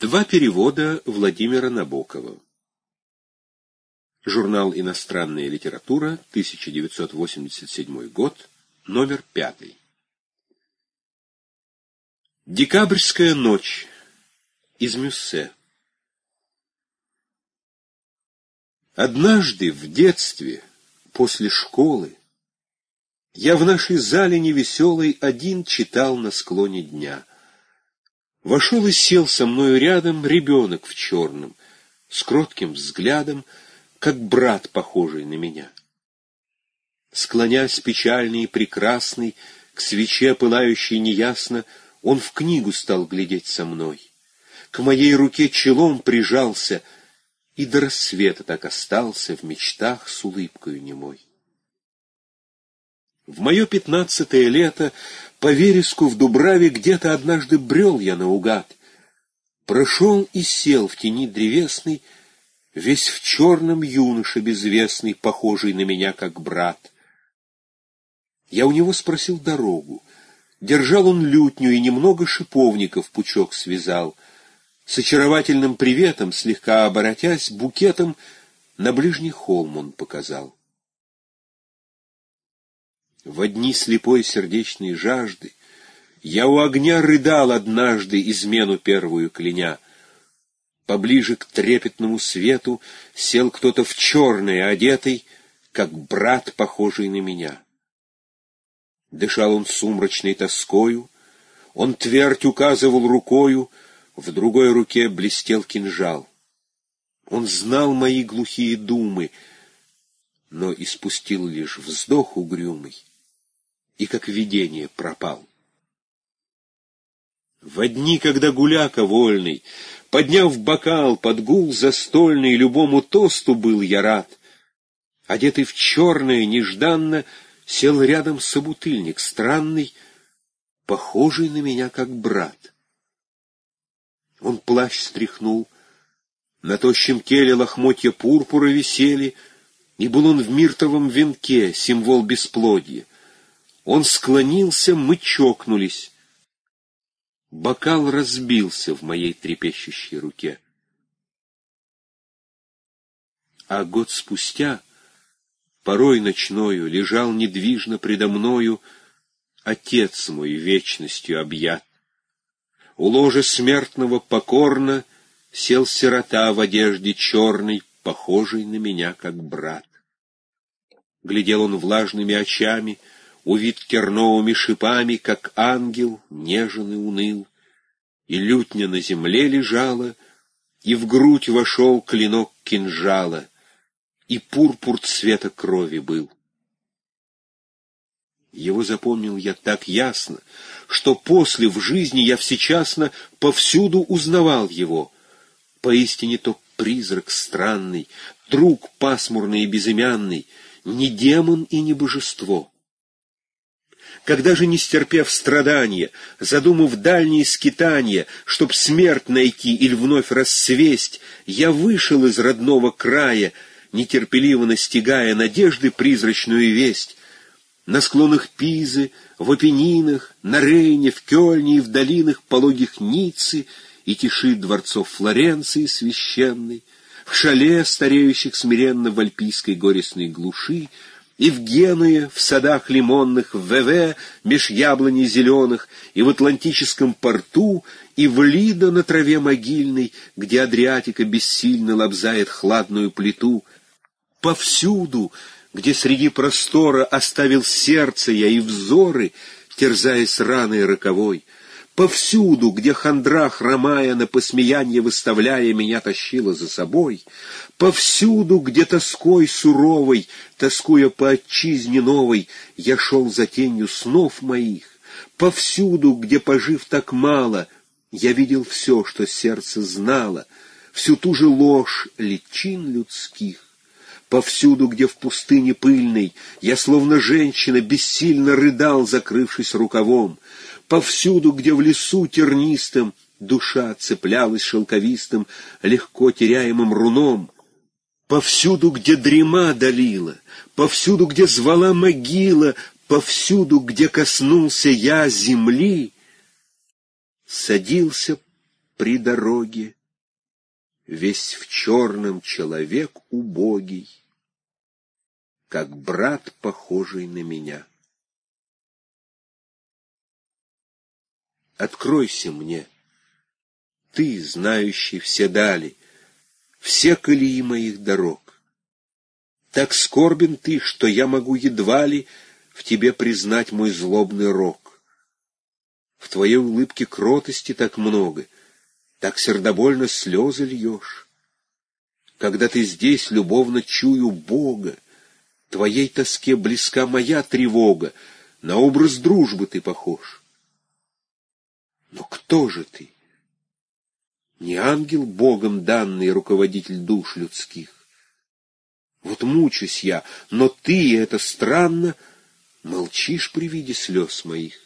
Два перевода Владимира Набокова. Журнал «Иностранная литература», 1987 год, номер пятый. Декабрьская ночь. Из Мюссе. Однажды в детстве, после школы, я в нашей зале невеселой один читал на склоне дня. Вошел и сел со мною рядом ребенок в черном, с кротким взглядом, как брат, похожий на меня. Склонясь печальный и прекрасный, к свече, пылающей неясно, он в книгу стал глядеть со мной. К моей руке челом прижался — и до рассвета так остался в мечтах с улыбкою немой. В мое пятнадцатое лето по вереску в Дубраве где-то однажды брел я наугад. Прошел и сел в тени древесной, весь в черном юноше безвестный, похожий на меня как брат. Я у него спросил дорогу. Держал он лютню и немного шиповников пучок связал — с очаровательным приветом, слегка оборотясь, букетом на ближний холм он показал. В дни слепой сердечной жажды Я у огня рыдал однажды, измену первую кляня. Поближе к трепетному свету Сел кто-то в черное одетый, Как брат, похожий на меня. Дышал он сумрачной тоскою, Он твердь указывал рукою — в другой руке блестел кинжал. Он знал мои глухие думы, но испустил лишь вздох угрюмый и, как видение, пропал. В дни, когда гуляка вольный, подняв бокал под гул застольный, любому тосту был я рад, одетый в черное, нежданно, сел рядом собутыльник странный, похожий на меня как брат. Он плащ стряхнул, на тощем теле лохмотья пурпура висели, и был он в миртовом венке, символ бесплодья. Он склонился, мы чокнулись. Бокал разбился в моей трепещущей руке. А год спустя, порой ночною, лежал недвижно предо мною Отец мой вечностью объят. У ложа смертного покорно Сел сирота в одежде черной, Похожий на меня, как брат. Глядел он влажными очами, Увид терновыми шипами, Как ангел, нежен и уныл. И лютня на земле лежала, И в грудь вошел клинок кинжала, И пурпур цвета крови был. Его запомнил я так ясно, что после в жизни я всечасно повсюду узнавал его. Поистине то призрак странный, друг пасмурный и безымянный, не демон и не божество. Когда же, не стерпев страдания, задумав дальние скитания, чтоб смерть найти или вновь рассвесть, я вышел из родного края, нетерпеливо настигая надежды призрачную весть, на склонах Пизы, в Апеннинах, на Рейне, в Кёльне и в долинах пологих Ниццы и тиши дворцов Флоренции священной, в шале, стареющих смиренно в альпийской горестной глуши, и в Генуе, в садах лимонных, в ВВ, меж яблоней зеленых, и в Атлантическом порту, и в Лидо на траве могильной, где Адриатика бессильно лобзает хладную плиту. Повсюду где среди простора оставил сердце я и взоры, терзаясь раной роковой, повсюду, где хандра, хромая, на посмеяние выставляя, меня тащила за собой, повсюду, где тоской суровой, тоскуя по отчизне новой, я шел за тенью снов моих, повсюду, где, пожив так мало, я видел все, что сердце знало, всю ту же ложь личин людских, Повсюду, где в пустыне пыльной, я, словно женщина, бессильно рыдал, закрывшись рукавом. Повсюду, где в лесу тернистом душа цеплялась шелковистым, легко теряемым руном. Повсюду, где дрема долила, повсюду, где звала могила, повсюду, где коснулся я земли, садился при дороге, Весь в черном человек убогий, Как брат, похожий на меня. Откройся мне, ты, знающий все дали, Все колеи моих дорог. Так скорбен ты, что я могу едва ли В тебе признать мой злобный рок. В твоей улыбке кротости так много, Так сердобольно слезы льешь. Когда ты здесь, любовно чую Бога, Твоей тоске близка моя тревога, На образ дружбы ты похож. Кто же ты? Не ангел Богом данный руководитель душ людских. Вот мучусь я, но ты, это странно, молчишь при виде слез моих.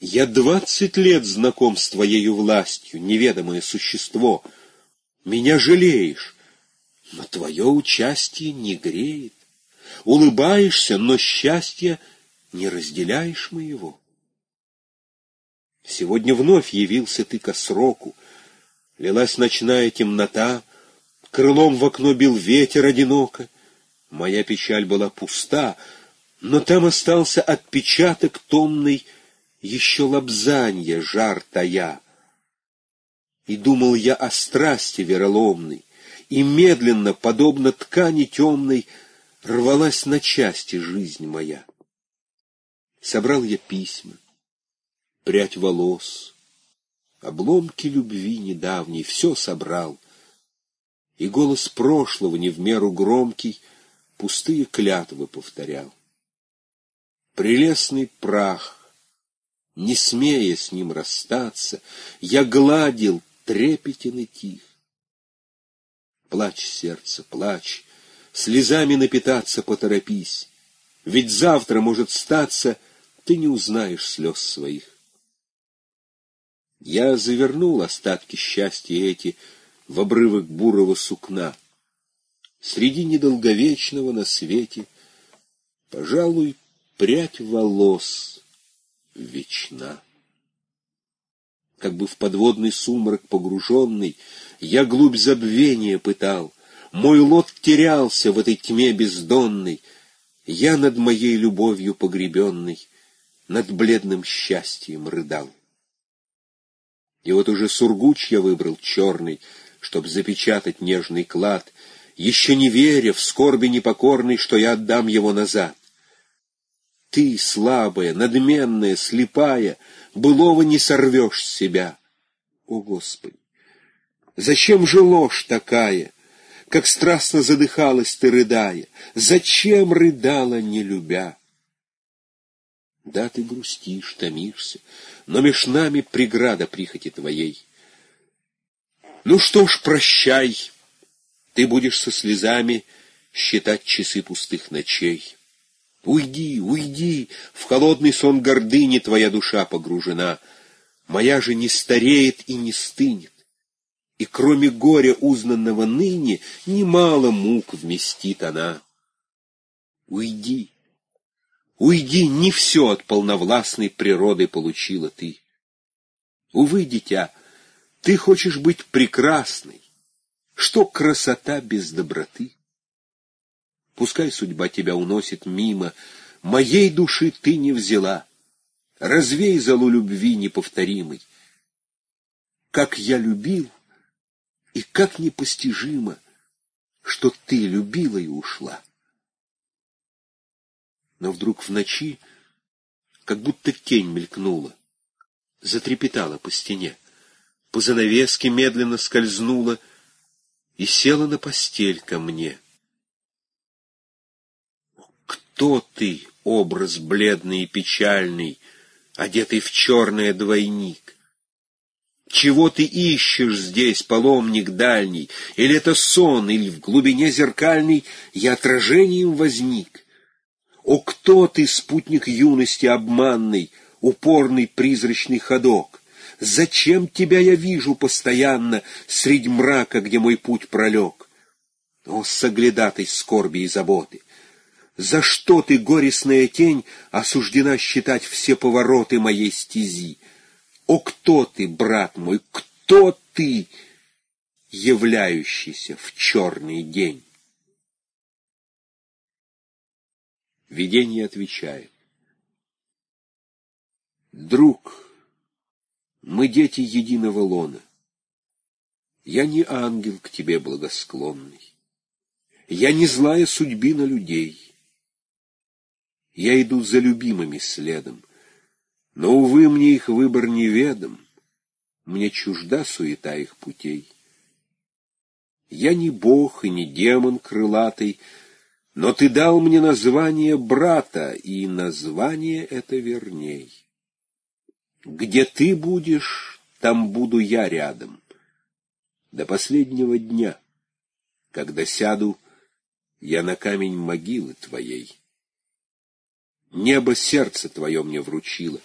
Я двадцать лет знаком с твоею властью, неведомое существо. Меня жалеешь, но твое участие не греет. Улыбаешься, но счастья не разделяешь моего. Сегодня вновь явился ты ко сроку. Лилась ночная темнота, крылом в окно бил ветер одиноко. Моя печаль была пуста, но там остался отпечаток томный еще лобзанья, жар тая. И думал я о страсти вероломной, и медленно, подобно ткани темной, рвалась на части жизнь моя. Собрал я письма, прядь волос, обломки любви недавней, все собрал. И голос прошлого, не в меру громкий, пустые клятвы повторял. Прелестный прах, не смея с ним расстаться, я гладил, трепетен и тих. Плачь, сердце, плачь, слезами напитаться поторопись, ведь завтра может статься, ты не узнаешь слез своих. Я завернул остатки счастья эти в обрывок бурого сукна. Среди недолговечного на свете, пожалуй, прядь волос вечна. Как бы в подводный сумрак погруженный, я глубь забвения пытал, мой лот терялся в этой тьме бездонной, я над моей любовью погребенной, над бледным счастьем рыдал. И вот уже сургуч я выбрал черный, чтоб запечатать нежный клад, еще не веря в скорби непокорной, что я отдам его назад. Ты, слабая, надменная, слепая, былого не сорвешь с себя. О, Господи! Зачем же ложь такая, как страстно задыхалась ты, рыдая? Зачем рыдала, не любя? Да, ты грустишь, томишься, но меж нами преграда прихоти твоей. Ну что ж, прощай, ты будешь со слезами считать часы пустых ночей. Уйди, уйди, в холодный сон гордыни твоя душа погружена. Моя же не стареет и не стынет, и кроме горя, узнанного ныне, немало мук вместит она. Уйди, Уйди, не все от полновластной природы получила ты. Увы, дитя, ты хочешь быть прекрасной. Что красота без доброты? Пускай судьба тебя уносит мимо, моей души ты не взяла. Развей залу любви неповторимой. Как я любил, и как непостижимо, что ты любила и ушла но вдруг в ночи как будто тень мелькнула, затрепетала по стене, по занавеске медленно скользнула и села на постель ко мне. Кто ты, образ бледный и печальный, одетый в черное двойник? Чего ты ищешь здесь, паломник дальний? Или это сон, или в глубине зеркальной я отражением возник? О, кто ты, спутник юности обманный, упорный призрачный ходок? Зачем тебя я вижу постоянно средь мрака, где мой путь пролег? О, соглядатой скорби и заботы! За что ты, горестная тень, осуждена считать все повороты моей стези? О, кто ты, брат мой, кто? ты, являющийся в черный день? Видение отвечает. Друг, мы дети единого лона. Я не ангел к тебе благосклонный. Я не злая судьбина людей. Я иду за любимыми следом, но, увы, мне их выбор неведом, мне чужда суета их путей. Я не бог и не демон крылатый, но ты дал мне название брата, и название это верней. Где ты будешь, там буду я рядом. До последнего дня, когда сяду я на камень могилы твоей. Небо сердце твое мне вручило.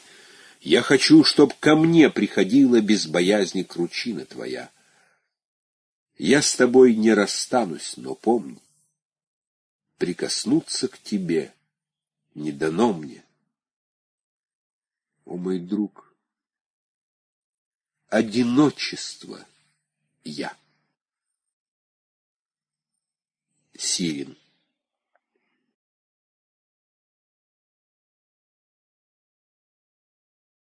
Я хочу, чтоб ко мне приходила без боязни кручина твоя. Я с тобой не расстанусь, но помни, прикоснуться к тебе не дано мне. О, мой друг, одиночество я. Сирин